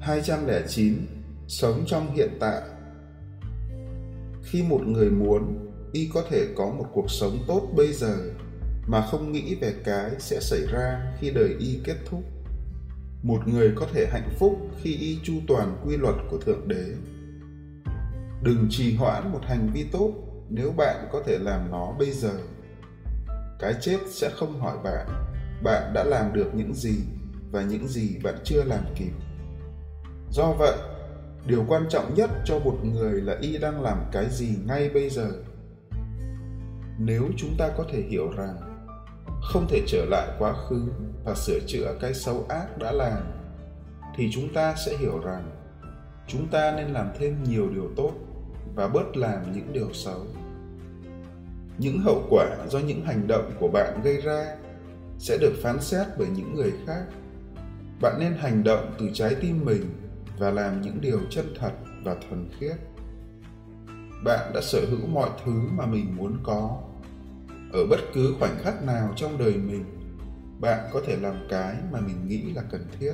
209 Sống trong hiện tại. Khi một người muốn, y có thể có một cuộc sống tốt bây giờ, mà không nghĩ về cái sẽ xảy ra khi đời y kết thúc. Một người có thể hạnh phúc khi y chu toàn quy luật của thượng đế. Đừng trì hoãn một hành vi tốt nếu bạn có thể làm nó bây giờ. Cái chết sẽ không hỏi bạn bạn đã làm được những gì và những gì bạn chưa làm kịp do vậy, điều quan trọng nhất cho một người là y đang làm cái gì ngay bây giờ. Nếu chúng ta có thể hiểu rằng không thể trở lại quá khứ và sửa chữa cái xấu ác đã làm, thì chúng ta sẽ hiểu rằng chúng ta nên làm thêm nhiều điều tốt và bớt làm những điều xấu. Những hậu quả do những hành động của bạn gây ra sẽ được phán xét bởi những người khác. Bạn nên hành động từ trái tim mình và làm những điều chân thật và thuần khiết. Bạn đã sở hữu mọi thứ mà mình muốn có. Ở bất cứ khoảnh khắc nào trong đời mình, bạn có thể làm cái mà mình nghĩ là cần thiết.